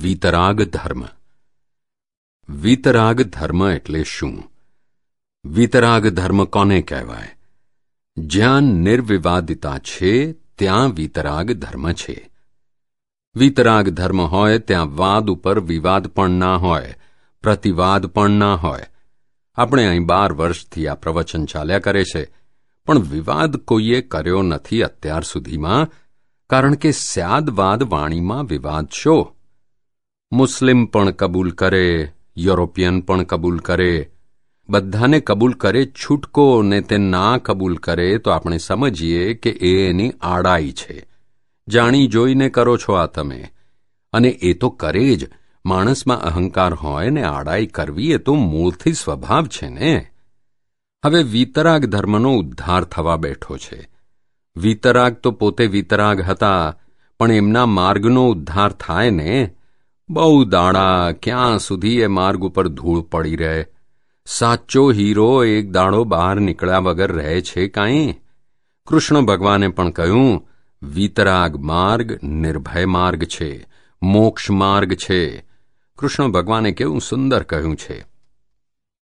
વીતરાગ ધર્મ વીતરાગ ધર્મ એટલે શું? વીતરાગ ધર્મ કોને કહેવાય? જ્યાં નિર્વિવાદિતા છે, ત્યાં વીતરાગ ધર્મ છે. વીતરાગ ધર્મ હોય ત્યાં વાદ ઉપર વિવાદ પણ ના હોય, પ્રતિવાદ પણ ના હોય. આપણે અહીં બાર વર્ષથી આ પ્રવચન ચાલ્યા કરે છે, પણ વિવાદ કોઈએ કર્યો નથી અત્યાર સુધીમાં, કારણ કે સ્યાદવાદ વાણીમાં વિવાદ શો મુસ્લિમ પણ કબૂલ કરે, યુરોપિયન પણ કબૂલ કરે. બધાને કબૂલ કરે છૂટકો ને તે ના કબૂલ કરે તો આપણે સમજીએ કે એ એની આડાઈ છે. જાણી જોઈને કરો છો આ તમે. અને એ તો કરે જ. માણસમાં અહંકાર હોય ને આડાઈ કરવી એ તો મૂળથી સ્વભાવ છે ને. હવે વિતરાગ ધર્મનો ઉદ્ધાર થવા બેઠો છે. વિતરાગ તો પોતે વિતરાગ હતા, પણ એમના માર્ગનો ઉદ્ધાર થાય ને. બહુ દાડા ક્યાં સુધી એ માર્ગ ઉપર ધૂળ પડી રહે? સાચો હીરો એક દાડો બહાર નીકળ્યા વગર રહે છે કાંઈ? કૃષ્ણ ભગવાને પણ કહ્યું, વિતરાગ માર્ગ નિર્ભય માર્ગ છે, મોક્ષ માર્ગ છે. કૃષ્ણ ભગવાને કેવું સુંદર કહ્યું છે.